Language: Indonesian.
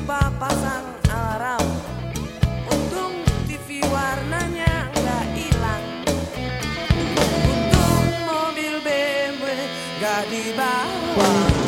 Lupa pasang alarm. Untung TV warnanya nggak hilang. Untung mobil BMW nggak dibawa